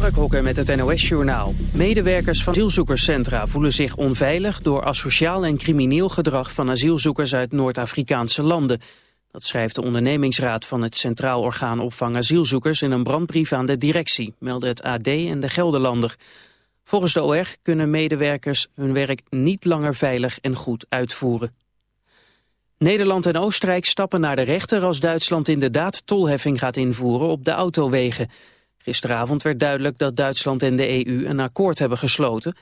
Mark Hokker met het NOS-journaal. Medewerkers van asielzoekerscentra voelen zich onveilig... door asociaal en crimineel gedrag van asielzoekers uit Noord-Afrikaanse landen. Dat schrijft de ondernemingsraad van het Centraal Orgaan Opvang Asielzoekers... in een brandbrief aan de directie, melden het AD en de Gelderlander. Volgens de OR kunnen medewerkers hun werk niet langer veilig en goed uitvoeren. Nederland en Oostenrijk stappen naar de rechter als Duitsland inderdaad tolheffing gaat invoeren op de autowegen. Gisteravond werd duidelijk dat Duitsland en de EU een akkoord hebben gesloten.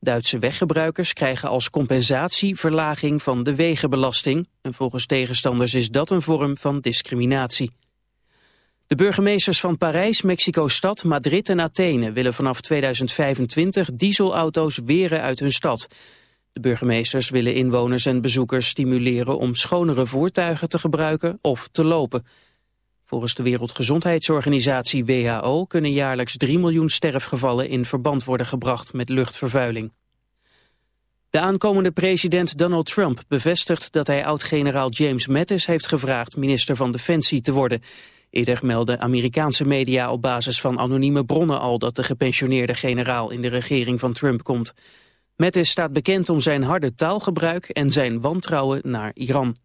Duitse weggebruikers krijgen als compensatie verlaging van de wegenbelasting. En volgens tegenstanders is dat een vorm van discriminatie. De burgemeesters van Parijs, Mexico-stad, Madrid en Athene willen vanaf 2025 dieselauto's weren uit hun stad. De burgemeesters willen inwoners en bezoekers stimuleren om schonere voertuigen te gebruiken of te lopen. Volgens de Wereldgezondheidsorganisatie WHO kunnen jaarlijks 3 miljoen sterfgevallen in verband worden gebracht met luchtvervuiling. De aankomende president Donald Trump bevestigt dat hij oud-generaal James Mattis heeft gevraagd minister van Defensie te worden. Eerder meldden Amerikaanse media op basis van anonieme bronnen al dat de gepensioneerde generaal in de regering van Trump komt. Mattis staat bekend om zijn harde taalgebruik en zijn wantrouwen naar Iran.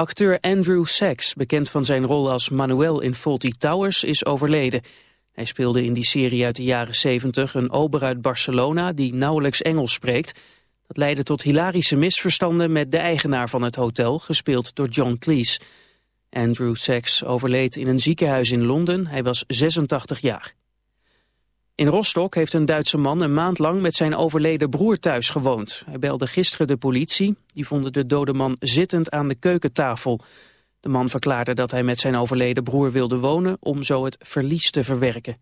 Acteur Andrew Sachs, bekend van zijn rol als Manuel in Fawlty Towers, is overleden. Hij speelde in die serie uit de jaren 70 een ober uit Barcelona die nauwelijks Engels spreekt. Dat leidde tot hilarische misverstanden met de eigenaar van het hotel, gespeeld door John Cleese. Andrew Sachs overleed in een ziekenhuis in Londen. Hij was 86 jaar. In Rostock heeft een Duitse man een maand lang met zijn overleden broer thuis gewoond. Hij belde gisteren de politie. Die vonden de dode man zittend aan de keukentafel. De man verklaarde dat hij met zijn overleden broer wilde wonen om zo het verlies te verwerken.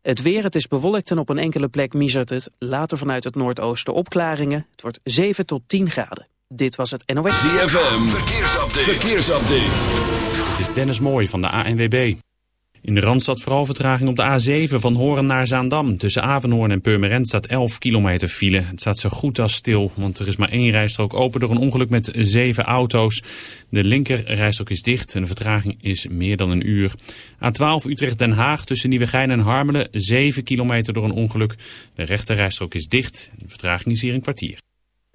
Het weer, het is bewolkt en op een enkele plek misert het. Later vanuit het noordoosten opklaringen. Het wordt 7 tot 10 graden. Dit was het NOS. ZFM, verkeersupdate. verkeersupdate. Dit is Dennis Mooij van de ANWB. In de Randstad vooral vertraging op de A7 van Horen naar Zaandam. Tussen Avenhoorn en Purmerend staat 11 kilometer file. Het staat zo goed als stil, want er is maar één rijstrook open door een ongeluk met zeven auto's. De linker rijstrook is dicht en de vertraging is meer dan een uur. A12 Utrecht-Den Haag tussen Nieuwegein en Harmelen 7 kilometer door een ongeluk. De rechter rijstrook is dicht. De vertraging is hier een kwartier.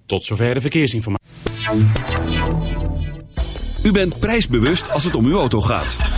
Tot zover de verkeersinformatie. U bent prijsbewust als het om uw auto gaat.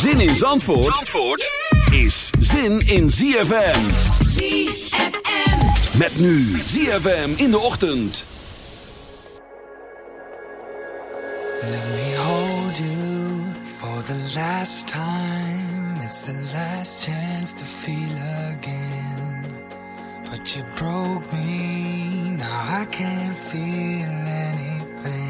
Zin in Zandvoort, Zandvoort is zin in ZFM. ZFM. Met nu ZFM in de ochtend. Let me hold you for the last time. It's the last chance to feel again. But you broke me, now I can't feel anything.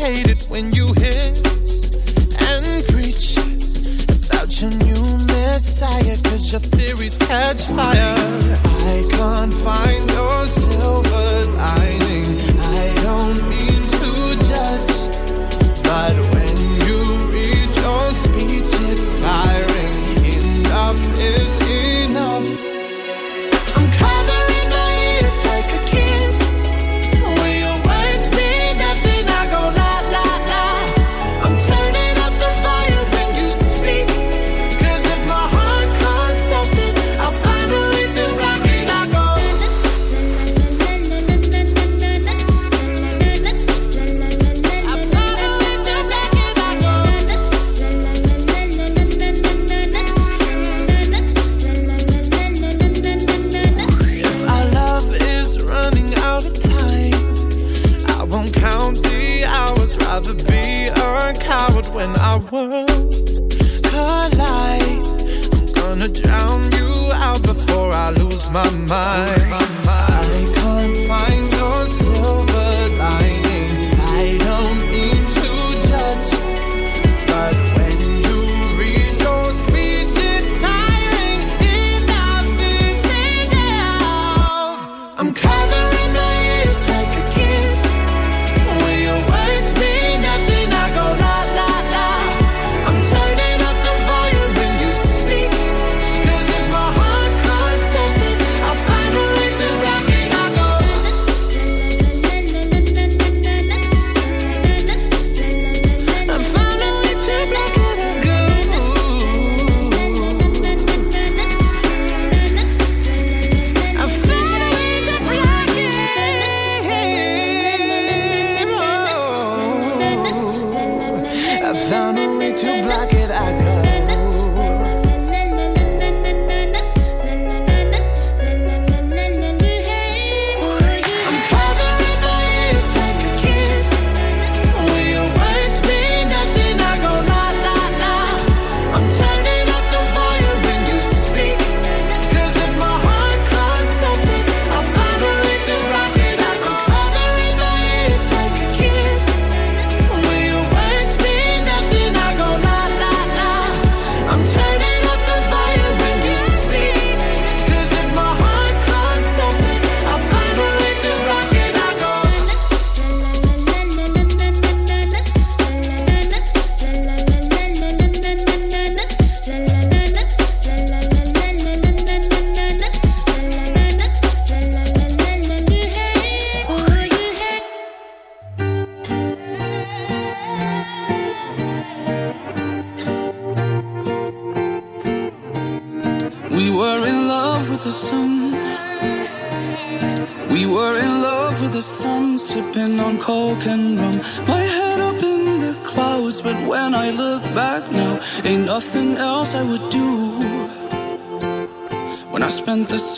hate it when you hiss and preach about your new messiah, cause your theories catch fire. I can't find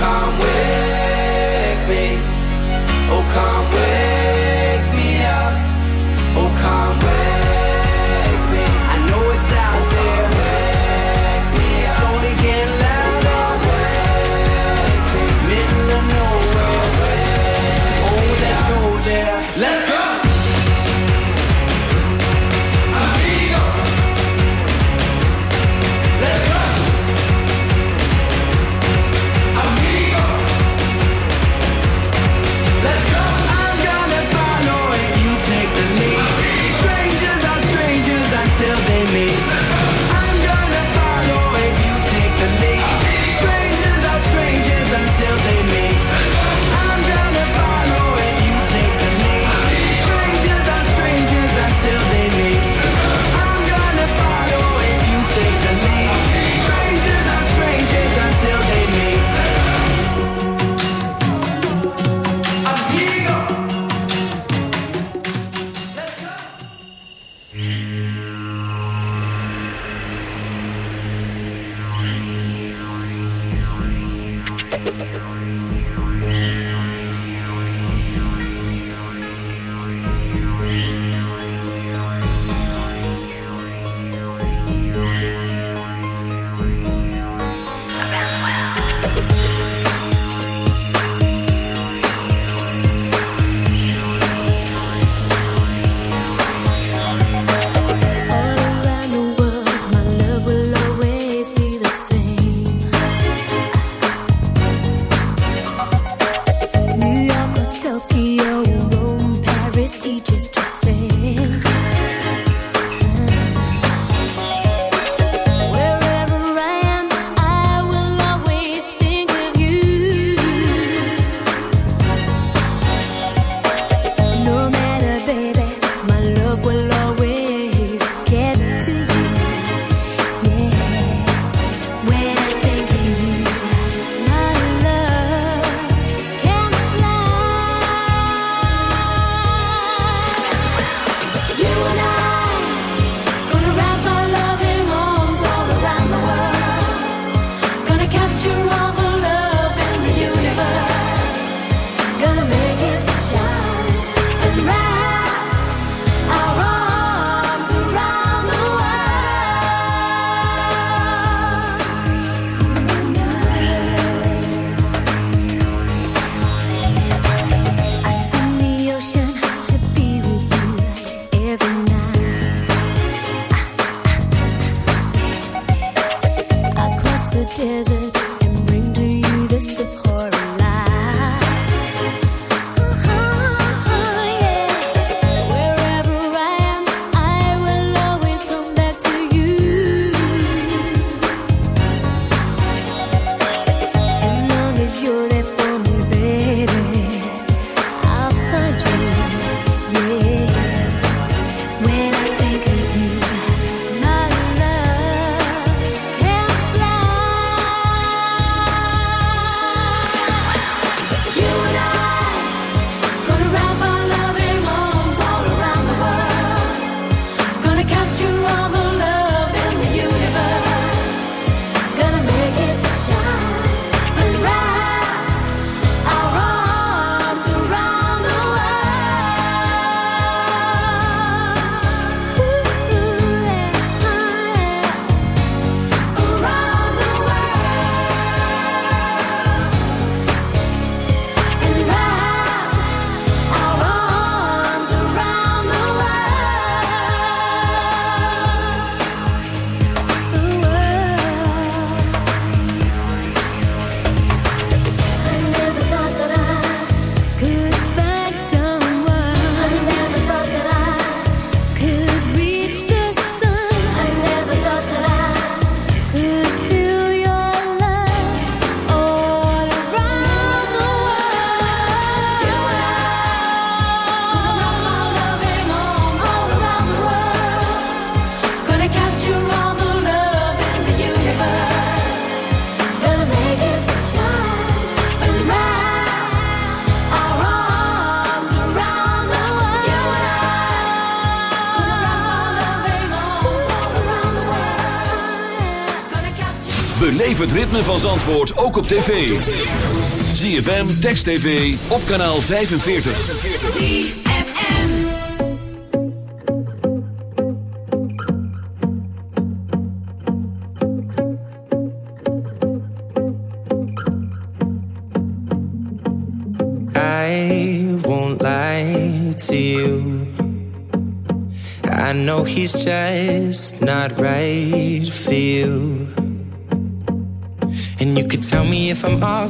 come with. van Zandvoort ook op tv. ZFM, Text TV, op kanaal 45. ZFM I won't lie to you I know he's just not right for you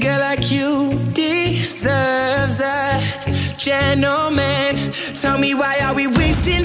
Girl like you deserves a gentleman. Tell me why are we wasting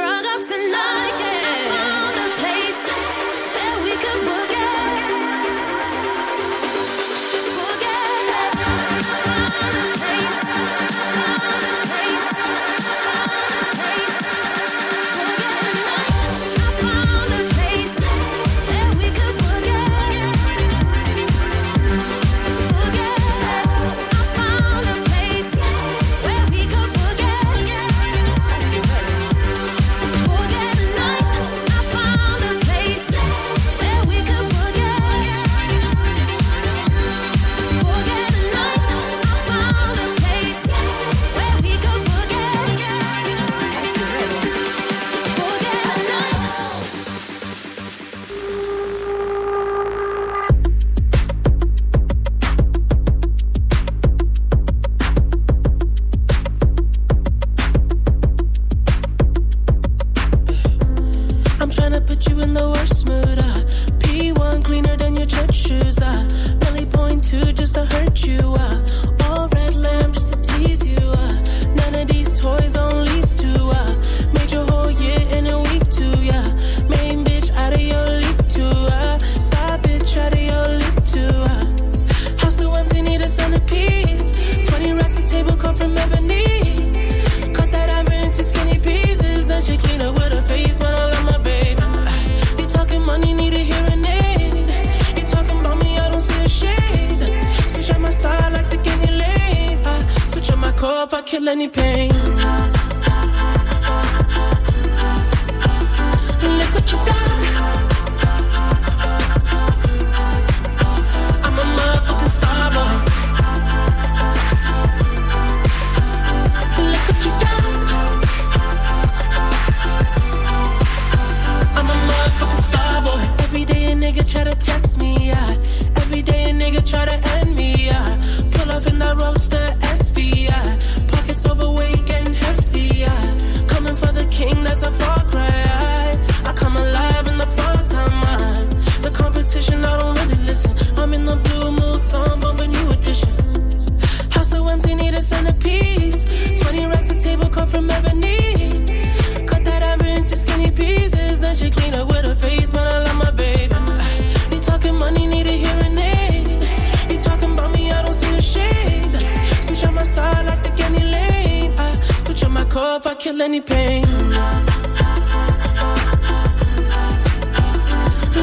any pain.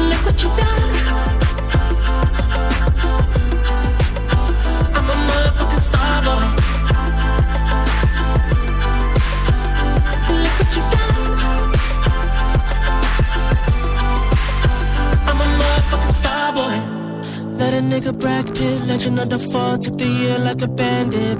Look what you done. I'm a motherfucking star boy. Look what you done. I'm a motherfucking star boy. Let a nigga bracket, legend of the fall, took the year like a bandit